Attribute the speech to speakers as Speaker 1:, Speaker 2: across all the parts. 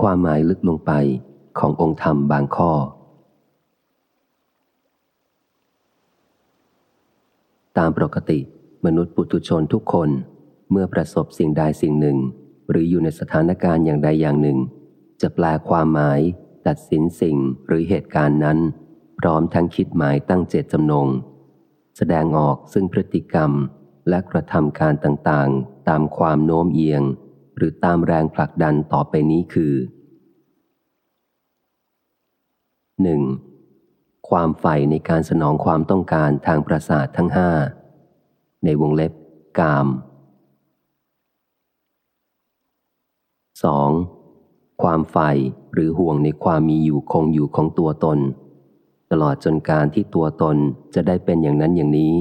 Speaker 1: ความหมายลึกลงไปขององค์ธรรมบางข้อ ตามปกติ มนุษย์ปุถุชนทุกคนเมื่อประสบสิ่งใดสิ่งหนึ่ง หรืออยู่ในสถานการณ์อย่างใดอย่างหนึ่ง จะแปลความหมาย ตัดสินสิ่งหรือเหตุการณ์นั้น พร้อมทั้งคิดหมายตั้งเจตจำนง แสดงออกซึ่งพฤติกรรมและกระทำการต่างๆ ตามความโน้มเอียง หรือตามแรงผลักดันต่อไปนี้คือ 1. ความใฝ่ในการสนองความต้องการทางประสาททั้งห้าในวงเล็บกาม 2. ความใฝ่หรือห่วงในความมีอยู่คงอยู่ของตัวตน ตลอดจนการที่ตัวตนจะได้เป็นอย่างนั้นอย่างนี้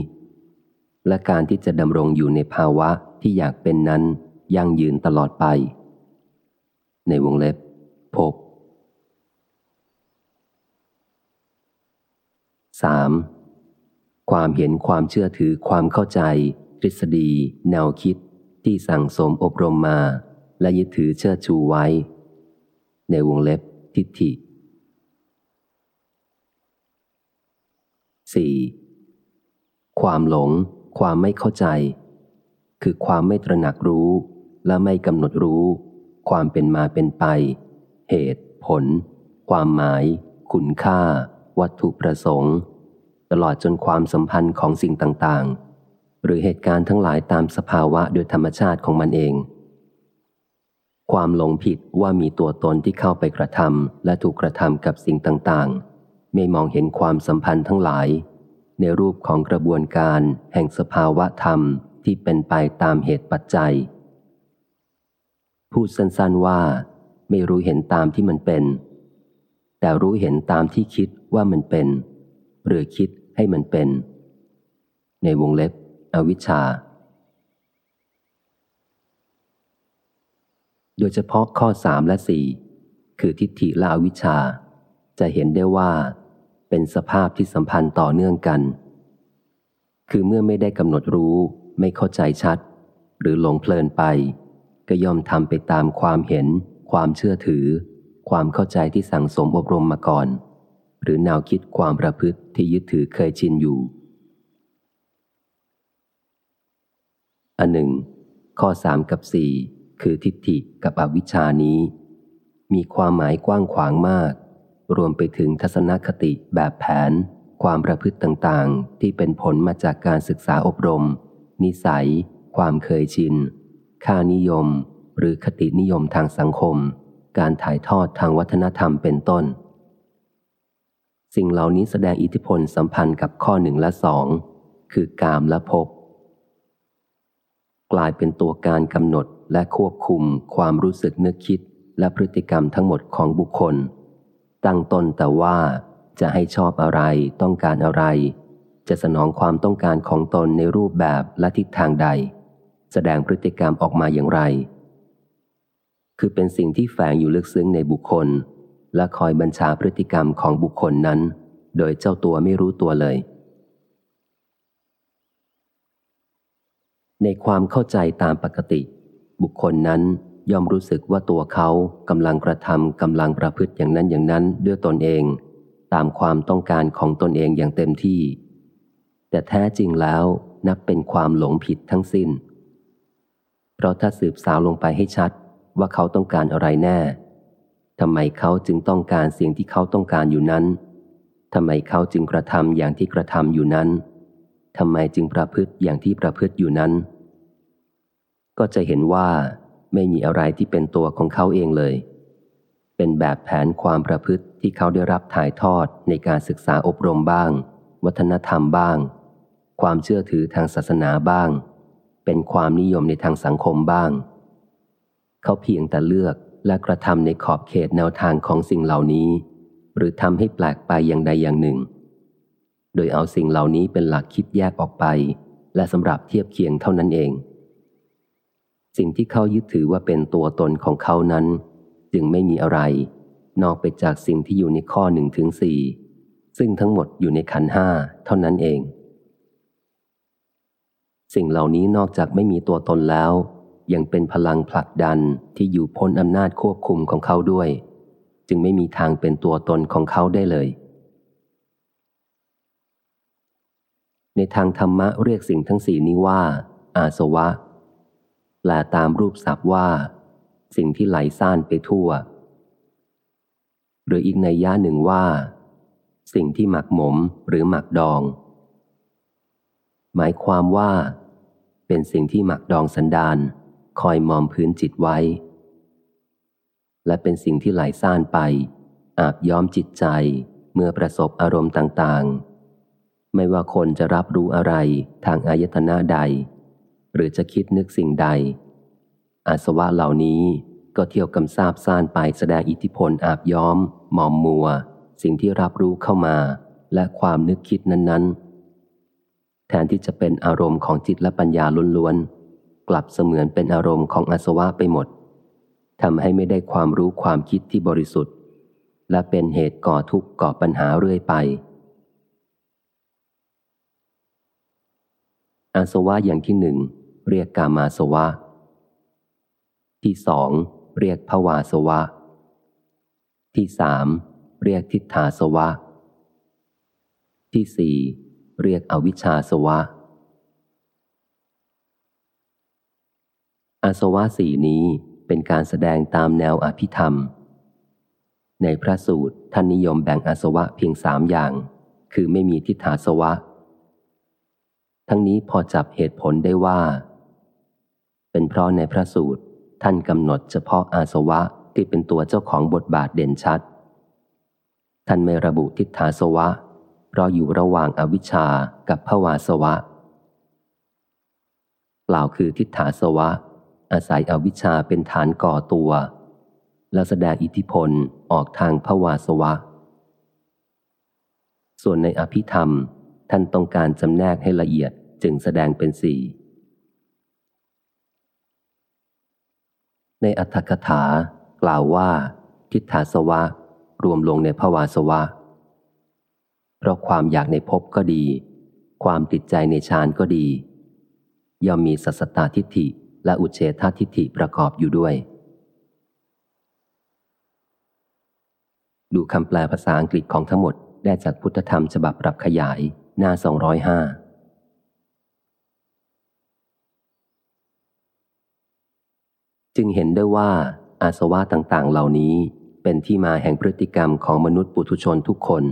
Speaker 1: และการที่จะดำรงอยู่ในภาวะที่อยากเป็นนั้น ยั่งยืนตลอดไป ในวงเล็บพบ 3. ความเห็นความเชื่อถือความเข้าใจ ทฤษฎี แนวคิด ที่สั่งสมอบรมมา และยึดถือเชื่อชูไว้ ในวงเล็บทิฏฐิ 4. ความหลง ความไม่เข้าใจ คือความไม่ตระหนักรู้ และไม่กำหนดรู้ ความเป็นมาเป็นไป เหตุ ผล ความหมาย คุณค่า วัตถุประสงค์ ตลอดจนความสัมพันธ์ของสิ่งต่างๆ หรือเหตุการณ์ทั้งหลายตามสภาวะโดยธรรมชาติของมันเอง ความหลงผิดว่ามีตัวตนที่เข้าไปกระทำและถูกกระทำกับสิ่งต่างๆ ไม่มองเห็นความสัมพันธ์ทั้งหลาย ในรูปของกระบวนการแห่งสภาวะธรรมที่เป็นไปตามเหตุปัจจัย พูดสั้นๆว่า ไม่รู้เห็นตามที่มันเป็น แต่รู้เห็นตามที่คิดว่ามันเป็น หรือคิดให้มันเป็น ในวงเล็บ อวิชชา โดยเฉพาะข้อสามและสี่คือทิฏฐิและอวิชชา จะเห็นได้ว่าเป็นสภาพที่สัมพันธ์ต่อเนื่องกัน คือเมื่อไม่ได้กำหนดรู้ ไม่เข้าใจชัด หรือหลงเพลินไป ก็ย่อมทำไปตามความเห็น ความเชื่อถือ ความเข้าใจที่สั่งสมอบรมมาก่อน หรือแนวคิดความประพฤติที่ยึดถือเคยชินอยู่ อันหนึ่ง ข้อสามกับสี่คือทิฏฐิกับอวิชานี้ มีความหมายกว้างขวางมาก รวมไปถึงทัศนคติแบบแผน ความประพฤติต่างๆ ที่เป็นผลมาจากการศึกษาอบรม นิสัย ความเคยชิน ค่านิยม หรือคตินิยมทางสังคม การถ่ายทอดทางวัฒนธรรมเป็นต้น สิ่งเหล่านี้แสดงอิทธิพลสัมพันธ์กับข้อหนึ่งและสองคือกามและภพกลายเป็นตัวการกำหนดและควบคุมความรู้สึกนึกคิดและพฤติกรรมทั้งหมดของบุคคล ตั้งต้นแต่ว่าจะให้ชอบอะไรต้องการอะไร จะสนองความต้องการของตนในรูปแบบและทิศทางใด แสดงพฤติกรรมออกมาอย่างไร คือเป็นสิ่งที่แฝงอยู่ลึกซึ้งในบุคคล และคอยบัญชาพฤติกรรมของบุคคลนั้น โดยเจ้าตัวไม่รู้ตัวเลย ในความเข้าใจตามปกติ บุคคลนั้นย่อมรู้สึกว่าตัวเขากำลังกระทำกำลังประพฤติอย่างนั้นอย่างนั้นด้วยตนเอง ตามความต้องการของตนเองอย่างเต็มที่ แต่แท้จริงแล้วนับเป็นความหลงผิดทั้งสิน้น เพราะถ้าสืบสาวลงไปให้ชัด ว่าเขาต้องการอะไรแน่ทำไมเขาจึงต้องการสิ่งที่เขาต้องการอยู่นั้นทำไมเขาจึงกระทำอย่างที่กระทำอยู่นั้นทำไมจึงประพฤติอย่างที่ประพฤติอยู่นั้น ก็จะเห็นว่าไม่มีอะไรที่เป็นตัวของเขาเองเลย เป็นแบบแผนความประพฤติที่เขาได้รับถ่ายทอดในการศึกษาอบรมบ้าง วัฒนธรรมบ้าง ความเชื่อถือทางศาสนาบ้าง เป็นความนิยมในทางสังคมบ้าง เขาเพียงแต่เลือกและกระทำในขอบเขตแนวทางของสิ่งเหล่านี้ หรือทำให้แปลกไปอย่างใดอย่างหนึ่ง โดยเอาสิ่งเหล่านี้เป็นหลักคิดแยกออกไป และสำหรับเทียบเคียงเท่านั้นเอง สิ่งที่เขายึดถือว่าเป็นตัวตนของเขานั้น จึงไม่มีอะไร นอกไปจากสิ่งที่อยู่ในข้อหนึ่งถึงสี่ซึ่งทั้งหมดอยู่ในขันห้าเท่านั้นเอง สิ่งเหล่านี้นอกจากไม่มีตัวตนแล้ว ยังเป็นพลังผลักดันที่อยู่พ้นอำนาจควบคุมของเขาด้วย จึงไม่มีทางเป็นตัวตนของเขาได้เลย ในทางธรรมะเรียกสิ่งทั้งสี่นี้ว่า อาสวะแปลตามรูปศัพท์ว่า สิ่งที่ไหลซ่านไปทั่ว หรืออีกในย่าหนึ่งว่า สิ่งที่หมักหมมหรือหมักดอง หมายความว่า เป็นสิ่งที่หมักดองสันดานคอยมอมพื้นจิตไว้ และเป็นสิ่งที่ไหลซ่านไป อาบย้อมจิตใจเมื่อประสบอารมณ์ต่างๆ ไม่ว่าคนจะรับรู้อะไรทางอายตนะใด หรือจะคิดนึกสิ่งใด อาสวะเหล่านี้ก็เที่ยวกำซาบซ่านไปแสดงอิทธิพลอาบย้อม หมอมมัว สิ่งที่รับรู้เข้ามา และความนึกคิดนั้นๆ แทนที่จะเป็นอารมณ์ของจิตและปัญญาล้วนๆ กลับเสมือนเป็นอารมณ์ของอสวะไปหมดทำให้ไม่ได้ความรู้ความคิดที่บริสุทธิ์ และเป็นเหตุก่อทุกข์ก่อปัญหาเรื่อยไป อาสวะอย่างที่หนึ่งเรียกกามาสวะ ที่สองเรียกภวาสวะ ที่สามเรียกทิฏฐาสวะ ที่สี่ เรียกอวิชชาสวะ อาสวะสี่นี้เป็นการแสดงตามแนวอภิธรรม ในพระสูตรท่านนิยมแบ่งอาสวะเพียงสามอย่าง คือไม่มีทิฏฐาสวะ ทั้งนี้พอจับเหตุผลได้ว่า เป็นเพราะในพระสูตรท่านกำหนดเฉพาะอาสวะที่เป็นตัวเจ้าของบทบาทเด่นชัด ท่านไม่ระบุทิฏฐาสวะ เพราะอยู่ระหว่างอวิชชากับภวาสวะ กล่าวคือทิฏฐาสวะ อาศัยอวิชชาเป็นฐานก่อตัว แล้วแสดงอิทธิพลออกทางภวาสวะ ส่วนในอภิธรรมท่านต้องการจำแนกให้ละเอียดจึงแสดงเป็นสี่ในอัตถกถากล่าวว่า ทิฏฐาสวะ รวมลงในภวาสวะ เพราะความอยากในภพก็ดี ความติดใจในฌานก็ดี ย่อมมีสัสตตาทิฏฐิและอุเฉททิฏฐิประกอบอยู่ด้วย ดูคำแปลภาษาอังกฤษของทั้งหมดได้จากพุทธธรรมฉบับปรับขยายหน้า 205จึงเห็นได้ว่าอาสวะต่างๆ เหล่านี้เป็นที่มาแห่งพฤติกรรมของมนุษย์ปุถุชนทุกคน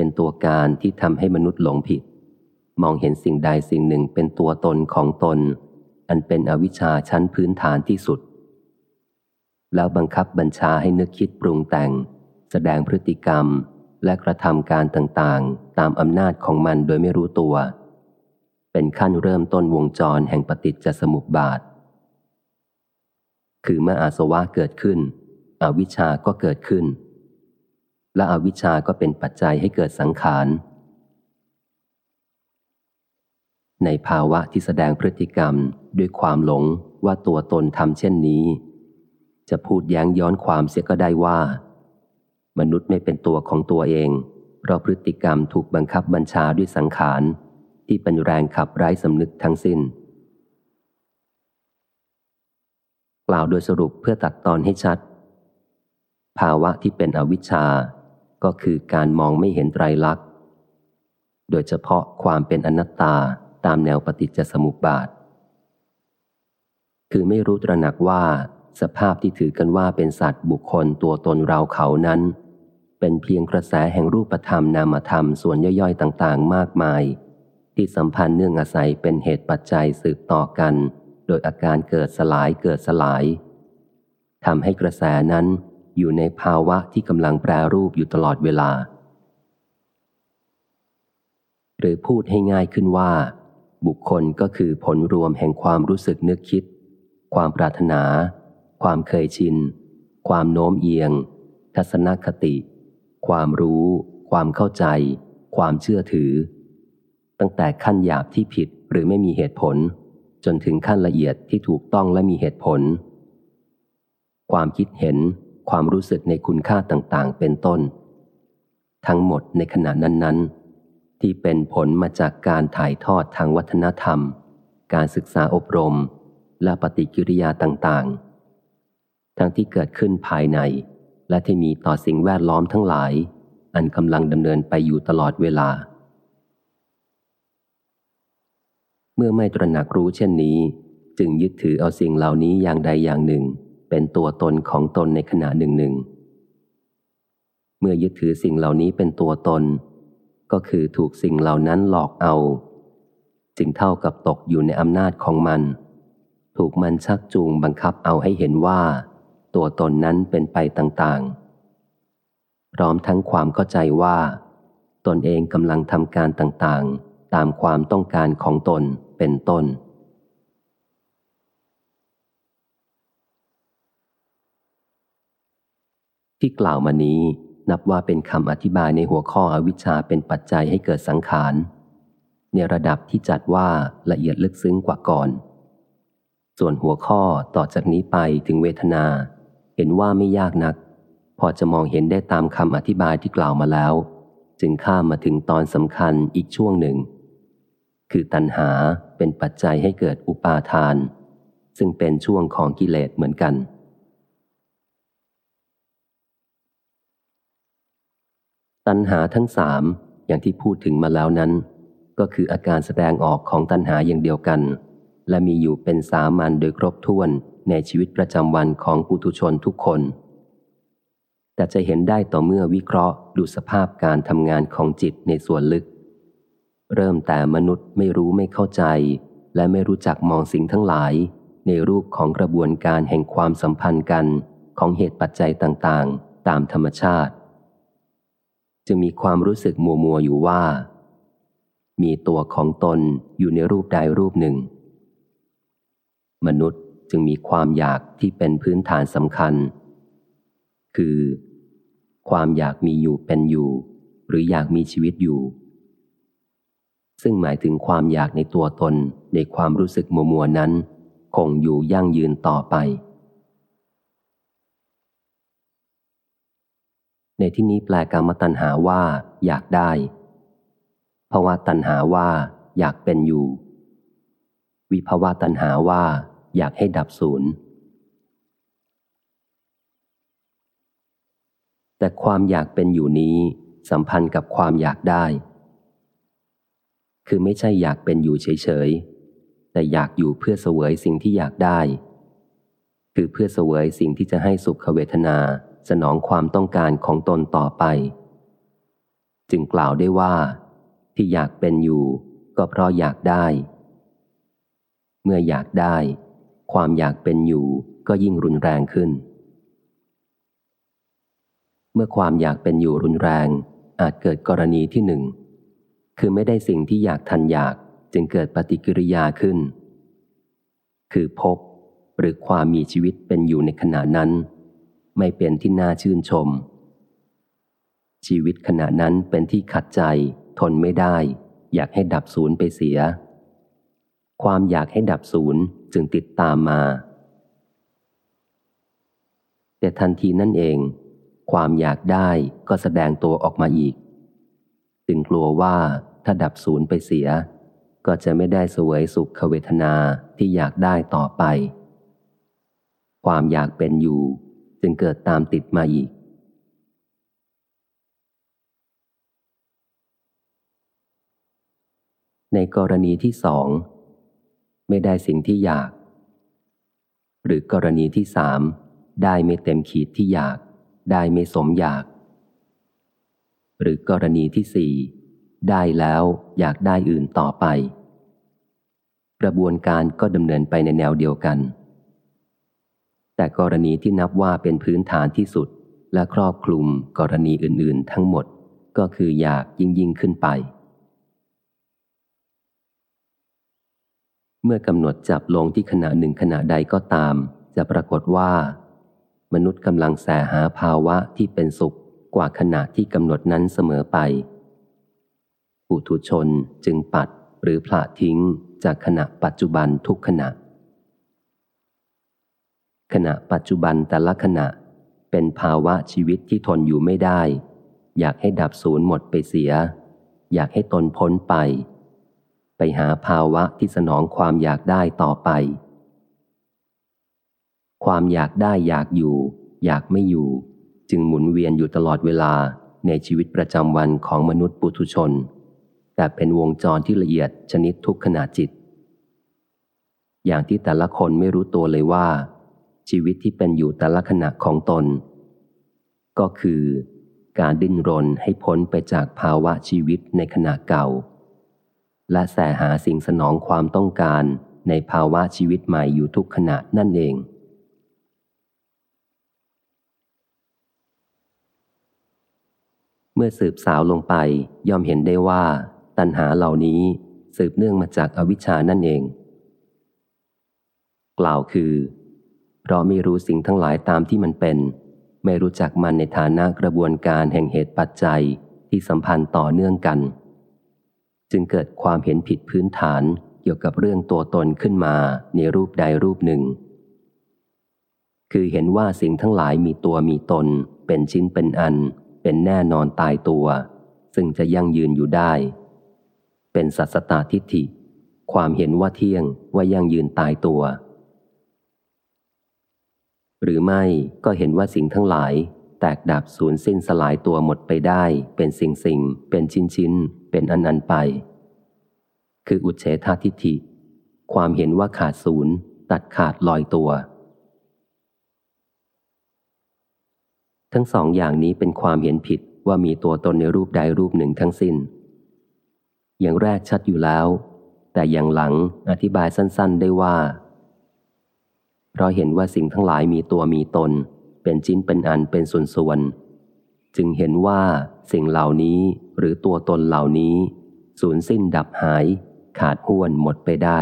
Speaker 1: เป็นตัวการที่ทำให้มนุษย์หลงผิด มองเห็นสิ่งใดสิ่งหนึ่งเป็นตัวตนของตน อันเป็นอวิชชาชั้นพื้นฐานที่สุด แล้วบังคับบัญชาให้นึกคิดปรุงแต่ง แสดงพฤติกรรมและกระทำการต่างๆ ตามอำนาจของมันโดยไม่รู้ตัว เป็นขั้นเริ่มต้นวงจรแห่งปฏิจจสมุปบาท คือเมื่ออาสวะเกิดขึ้น อวิชชาก็เกิดขึ้น และอวิชชาก็เป็นปัจจัยให้เกิดสังขาร ในภาวะที่แสดงพฤติกรรมด้วยความหลงว่าตัวตนทำเช่นนี้ จะพูดแย้งย้อนความเสียก็ได้ว่า มนุษย์ไม่เป็นตัวของตัวเอง เพราะพฤติกรรมถูกบังคับบัญชาด้วยสังขาร ที่เป็นแรงขับไร้สำนึกทั้งสิน้น กล่าวโดยสรุปเพื่อตัดตอนให้ชัด ภาวะที่เป็นอวิชชา ก็คือการมองไม่เห็นไตรลักษณ์ โดยเฉพาะความเป็นอนัตตาตามแนวปฏิจจสมุปบาท คือไม่รู้ตระหนักว่า สภาพที่ถือกันว่าเป็นสัตว์บุคคลตัวตนเราเขานั้น เป็นเพียงกระแสแห่งรูปธรรมนามธรรมส่วนย่อยๆ ต่างๆ มากมาย ที่สัมพันธ์เนื่องอาศัยเป็นเหตุปัจจัยสืบต่อกัน โดยอาการเกิดสลายเกิดสลายทำให้กระแสนั้น อยู่ในภาวะที่กำลังแปรรูปอยู่ตลอดเวลา หรือพูดให้ง่ายขึ้นว่า บุคคลก็คือผลรวมแห่งความรู้สึกนึกคิด ความปรารถนา ความเคยชิน ความโน้มเอียง ทัศนคติ ความรู้ ความเข้าใจ ความเชื่อถือ ตั้งแต่ขั้นหยาบที่ผิดหรือไม่มีเหตุผล จนถึงขั้นละเอียดที่ถูกต้องและมีเหตุผล ความคิดเห็น ความรู้สึกในคุณค่าต่างๆ เป็นต้น ทั้งหมดในขณะนั้น ๆ ที่เป็นผลมาจากการถ่ายทอดทางวัฒนธรรม การศึกษาอบรม และปฏิกิริยาต่างๆ ทั้งที่เกิดขึ้นภายใน และที่มีต่อสิ่งแวดล้อมทั้งหลาย อันกำลังดำเนินไปอยู่ตลอดเวลา เมื่อไม่ตระหนักรู้เช่นนี้ จึงยึดถือเอาสิ่งเหล่านี้อย่างใดอย่างหนึ่ง เป็นตัวตนของตนในขณะหนึ่งหนึ่ง เมื่อยึดถือสิ่งเหล่านี้เป็นตัวตน ก็คือถูกสิ่งเหล่านั้นหลอกเอา จึงเท่ากับตกอยู่ในอำนาจของมัน ถูกมันชักจูงบังคับเอาให้เห็นว่า ตัวตนนั้นเป็นไปต่างๆ พร้อมทั้งความเข้าใจว่า ตนเองกำลังทำการต่างๆ ตามความต้องการของตนเป็นต้น ที่กล่าวมานี้นับว่าเป็นคำอธิบายในหัวข้ออวิชชาเป็นปัจจัยให้เกิดสังขาร ในระดับที่จัดว่าละเอียดลึกซึ้งกว่าก่อน ส่วนหัวข้อต่อจากนี้ไปถึงเวทนา เห็นว่าไม่ยากนัก พอจะมองเห็นได้ตามคำอธิบายที่กล่าวมาแล้ว จึงข้ามมาถึงตอนสำคัญอีกช่วงหนึ่ง คือตัณหาเป็นปัจจัยให้เกิดอุปาทาน ซึ่งเป็นช่วงของกิเลสเหมือนกัน ตัณหาทั้งสามอย่างที่พูดถึงมาแล้วนั้น ก็คืออาการแสดงออกของตัณหาอย่างเดียวกัน และมีอยู่เป็นสามัญโดยครบถ้วนในชีวิตประจำวันของปุถุชนทุกคน แต่จะเห็นได้ต่อเมื่อวิเคราะห์ดูสภาพการทำงานของจิตในส่วนลึก เริ่มแต่มนุษย์ไม่รู้ไม่เข้าใจ และไม่รู้จักมองสิ่งทั้งหลาย ในรูปของกระบวนการแห่งความสัมพันธ์กันของเหตุปัจจัยต่างๆ ตามธรรมชาติ จะมีความรู้สึกมัวมัวอยู่ว่า มีตัวของตนอยู่ในรูปใดรูปหนึ่ง มนุษย์จึงมีความอยากที่เป็นพื้นฐานสำคัญ คือ ความอยากมีอยู่เป็นอยู่ หรืออยากมีชีวิตอยู่ ซึ่งหมายถึงความอยากในตัวตนในความรู้สึกมัวมัวนั้น คงอยู่ยั่งยืนต่อไป ในที่นี้แปลกรรมตัณหาว่า อยากได้ภาวะตัณหาว่า อยากเป็นอยู่ วิภาวะตัณหาว่า อยากให้ดับศูนย์แต่ความอยากเป็นอยู่นี้สัมพันธ์กับความอยากได้ คือไม่ใช่อยากเป็นอยู่เฉยๆ แต่อยากอยู่เพื่อเสวยสิ่งที่อยากได้ คือเพื่อเสวยสิ่งที่จะให้สุขเวทนา สนองความต้องการของตนต่อไป จึงกล่าวได้ว่า ที่อยากเป็นอยู่ ก็เพราะอยากได้ เมื่ออยากได้ ความอยากเป็นอยู่ก็ยิ่งรุนแรงขึ้น เมื่อความอยากเป็นอยู่รุนแรง อาจเกิดกรณีที่หนึ่งคือไม่ได้สิ่งที่อยากทันอยากจึงเกิดปฏิกิริยาขึ้น คือพบหรือความมีชีวิตเป็นอยู่ในขณะนั้น ไม่เป็นที่น่าชื่นชม ชีวิตขณะนั้นเป็นที่ขัดใจ ทนไม่ได้ อยากให้ดับศูนย์ไปเสีย ความอยากให้ดับศูนย์จึงติดตามมา แต่ทันทีนั่นเอง ความอยากได้ก็แสดงตัวออกมาอีก จึงกลัวว่าถ้าดับศูนย์ไปเสีย ก็จะไม่ได้สวยสุขเวทนาที่อยากได้ต่อไป ความอยากเป็นอยู่ จึงเกิดตามติดมาอีก ในกรณีที่สอง ไม่ได้สิ่งที่อยาก หรือกรณีที่สาม ได้ไม่เต็มขีดที่อยาก ได้ไม่สมอยาก หรือกรณีที่สี่ได้แล้วอยากได้อื่นต่อไป กระบวนการก็ดำเนินไปในแนวเดียวกัน แต่กรณีที่นับว่าเป็นพื้นฐานที่สุด และครอบคลุมกรณีอื่น ๆ ทั้งหมดก็คืออยากยิ่งยิ่งขึ้นไป เมื่อกำหนดจับลงที่ขณะหนึ่งขณะใดก็ตาม จะปรากฏว่า มนุษย์กำลังแสหาภาวะที่เป็นสุขกว่าขณะที่กำหนดนั้นเสมอไป ปุถุชนจึงปัดหรือผละทิ้งจากขณะปัจจุบันทุกขณะ ขณะปัจจุบันแต่ละขณะ เป็นภาวะชีวิตที่ทนอยู่ไม่ได้ อยากให้ดับศูนย์หมดไปเสีย อยากให้ตนพ้นไป ไปหาภาวะที่สนองความอยากได้ต่อไป ความอยากได้อยากอยู่ อยากไม่อยู่ จึงหมุนเวียนอยู่ตลอดเวลาในชีวิตประจำวันของมนุษย์ปุถุชน แต่เป็นวงจรที่ละเอียดชนิดทุกขณะจิต อย่างที่แต่ละคนไม่รู้ตัวเลยว่า ชีวิตที่เป็นอยู่แต่ละขณะของตน ก็คือ การดิ้นรนให้พ้นไปจากภาวะชีวิตในขณะเก่า และแสหาสิ่งสนองความต้องการในภาวะชีวิตใหม่อยู่ทุกขณะนั่นเอง เมื่อสืบสาวลงไปย่อมเห็นได้ว่า ตัณหาเหล่านี้สืบเนื่องมาจากอวิชชานั่นเอง กล่าวคือ ราะไม่รู้สิ่งทั้งหลายตามที่มันเป็น ไม่รู้จักมันในฐานะกระบวนการแห่งเหตุปัจจัยที่สัมพันธ์ต่อเนื่องกัน จึงเกิดความเห็นผิดพื้นฐานเกี่ยวกับเรื่องตัวตนขึ้นมาในรูปใดรูปหนึ่ง คือเห็นว่าสิ่งทั้งหลายมีตัวมีตน เป็นชิ้นเป็นอัน เป็นแน่นอนตายตัว ซึ่งจะยั่งยืนอยู่ได้ เป็นสัสตตทิฏฐิ ความเห็นว่าเที่ยงว่ายั่งยืนตายตัว หรือไม่ก็เห็นว่าสิ่งทั้งหลาย แตกดับสูญสิ้นสลายตัวหมดไปได้ เป็นสิ่งสิ่ง เป็นชิ้นชิ้น เป็นอันอันไป คืออุเฉททิฏฐิ ความเห็นว่าขาดศูนย์ตัดขาดลอยตัว ทั้งสองอย่างนี้เป็นความเห็นผิดว่ามีตัวตนในรูปใดรูปหนึ่งทั้งสิน้น อย่างแรกชัดอยู่แล้ว แต่อย่างหลังอธิบายสั้น ๆ ได้ว่า เพราะเห็นว่าสิ่งทั้งหลายมีตัวมีตน เป็นชิ้นเป็นอันเป็นส่วนๆ จึงเห็นว่าสิ่งเหล่านี้หรือตัวตนเหล่านี้ สูญสิ้นดับหาย ขาดห้วนหมดไปได้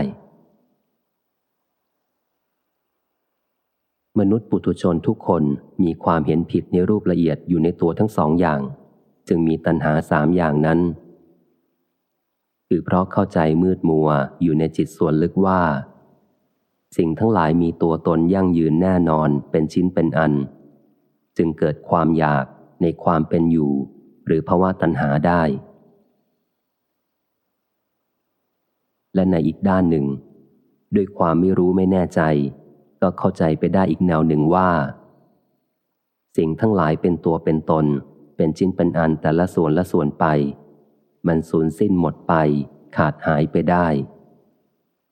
Speaker 1: มนุษย์ปุถุชนทุกคนมีความเห็นผิดในรูปละเอียดอยู่ในตัวทั้งสองอย่าง จึงมีตัณหาสามอย่างนั้นคือเพราะเข้าใจมืดมัวอยู่ในจิตส่วนลึกว่า สิ่งทั้งหลายมีตัวตนยั่งยืนแน่นอนเป็นชิ้นเป็นอัน จึงเกิดความอยากในความเป็นอยู่ หรือภาวะตัณหาได้ และในอีกด้านหนึ่ง ด้วยความไม่รู้ไม่แน่ใจ ก็เข้าใจไปได้อีกแนวหนึ่งว่า สิ่งทั้งหลายเป็นตัวเป็นตน เป็นชิ้นเป็นอันแต่ละส่วนละส่วนไป มันสูญสิ้นหมดไป ขาดหายไปได้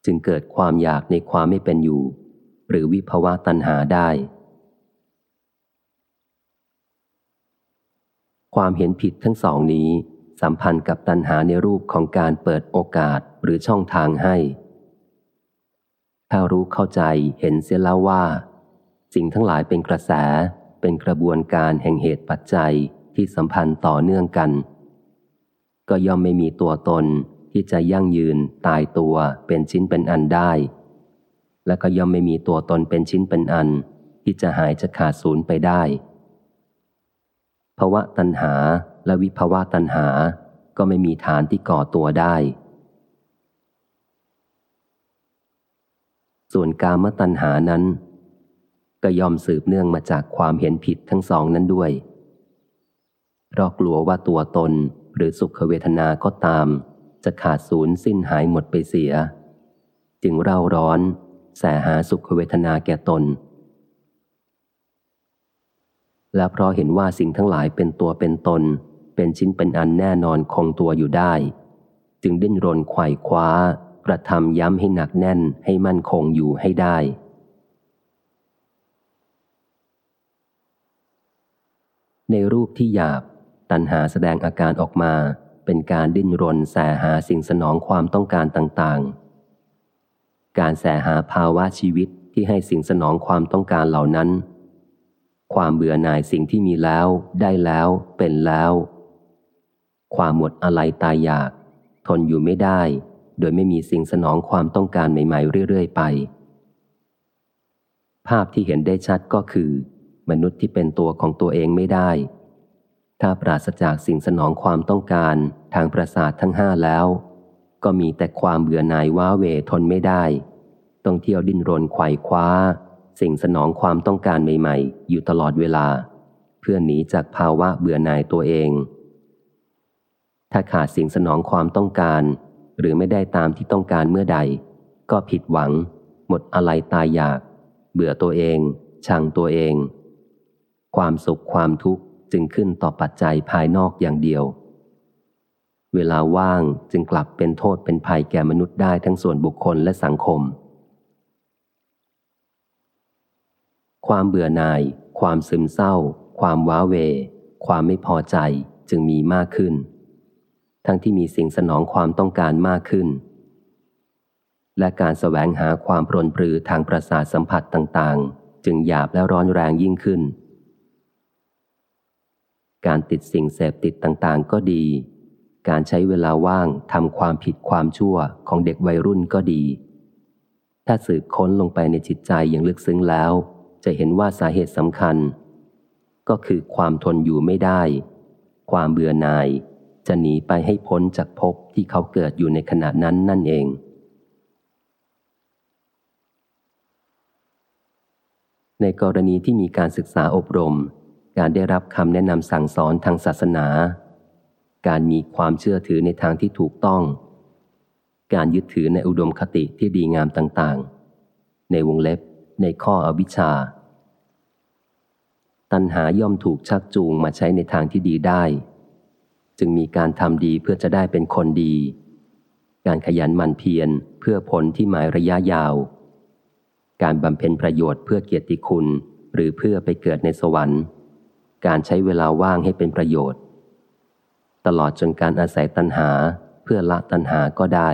Speaker 1: จึงเกิดความอยากในความไม่เป็นอยู่ หรือวิภาวะตัณหาได้ ความเห็นผิดทั้งสองนี้ สัมพันธ์กับตัณหาในรูปของการเปิดโอกาสหรือช่องทางให้ ถ้ารู้เข้าใจเห็นเสียแล้วว่า สิ่งทั้งหลายเป็นกระแสเป็นกระบวนการแห่งเหตุปัจจัยที่สัมพันธ์ต่อเนื่องกัน ก็ย่อมไม่มีตัวตน ที่จะยั่งยืน ตายตัวเป็นชิ้นเป็นอันได้ และก็ย่อมไม่มีตัวตนเป็นชิ้นเป็นอัน ที่จะหายจะขาดสูญไปได้ภาวะตัณหาและวิภาวะตัณหาก็ไม่มีฐานที่ก่อตัวได้ ส่วนกามตัณหานั้น ก็ยอมสืบเนื่องมาจากความเห็นผิดทั้งสองนั้นด้วยเพราะกลัวว่าตัวตนหรือสุขเวทนาก็ตาม จะขาดศูนย์สิ้นหายหมดไปเสีย จึงเร่าร้อน แสหาสุขเวทนาแก่ตน และเพราะเห็นว่าสิ่งทั้งหลายเป็นตัวเป็นตน เป็นชิ้นเป็นอันแน่นอนคงตัวอยู่ได้ จึงดิ้นรนไขว่คว้ากระทำย้ำให้หนักแน่นให้มั่นคงอยู่ให้ได้ ในรูปที่หยาบ ตัณหาแสดงอาการออกมา เป็นการดิ้นรนแสหาสิ่งสนองความต้องการต่างๆ การแสหาภาวะชีวิตที่ให้สิ่งสนองความต้องการเหล่านั้น ความเบื่อหน่ายสิ่งที่มีแล้ว ได้แล้ว เป็นแล้ว ความหมดอะไรตายอยาก ทนอยู่ไม่ได้ โดยไม่มีสิ่งสนองความต้องการใหม่ๆเรื่อยๆไป ภาพที่เห็นได้ชัดก็คือ มนุษย์ที่เป็นตัวของตัวเองไม่ได้ ถ้าปราศจากสิ่งสนองความต้องการทางประสาททั้งห้าแล้ว ก็มีแต่ความเบื่อหน่ายว้าเวทนไม่ได้ ต้องเที่ยวดิ้นรนไขว่คว้า สิ่งสนองความต้องการใหม่ ๆ อยู่ตลอดเวลา เพื่อหนีจากภาวะเบื่อหน่ายตัวเอง ถ้าขาดสิ่งสนองความต้องการ หรือไม่ได้ตามที่ต้องการเมื่อใด ก็ผิดหวัง หมดอะไรตายอยาก เบื่อตัวเอง ชังตัวเอง ความสุขความทุกข์ จึงขึ้นต่อปัจจัยภายนอกอย่างเดียว เวลาว่างจึงกลับเป็นโทษเป็นภัยแก่มนุษย์ได้ทั้งส่วนบุคคลและสังคม ความเบื่อหน่าย ความซึมเศร้า ความว้าเว ความไม่พอใจจึงมีมากขึ้น ทั้งที่มีสิ่งสนองความต้องการมากขึ้น และการแสวงหาความปรนปรือทางประสาทสัมผัสต่าง ๆ จึงหยาบและร้อนแรงยิ่งขึ้น การติดสิ่งเสพติดต่างๆ ก็ดี การใช้เวลาว่างทำความผิดความชั่วของเด็กวัยรุ่นก็ดี ถ้าสืบค้นลงไปในจิตใจอย่างลึกซึ้งแล้ว จะเห็นว่าสาเหตุสำคัญ ก็คือความทนอยู่ไม่ได้ ความเบื่อหน่าย จะหนีไปให้พ้นจากภพที่เขาเกิดอยู่ในขณะนั้นนั่นเองในกรณีที่มีการศึกษาอบรม การได้รับคำแนะนำสั่งสอนทางศาสนา การมีความเชื่อถือในทางที่ถูกต้อง การยึดถือในอุดมคติที่ดีงามต่างๆ ในวงเล็บในข้ออวิชชา ตัณหาย่อมถูกชักจูงมาใช้ในทางที่ดีได้ จึงมีการทำดีเพื่อจะได้เป็นคนดี การขยันหมั่นเพียรเพื่อผลที่หมายระยะยาว การบำเพ็ญประโยชน์เพื่อเกียรติคุณ หรือเพื่อไปเกิดในสวรรค์ การใช้เวลาว่างให้เป็นประโยชน์ ตลอดจนการอาศัยตัณหาเพื่อละตัณหาก็ได้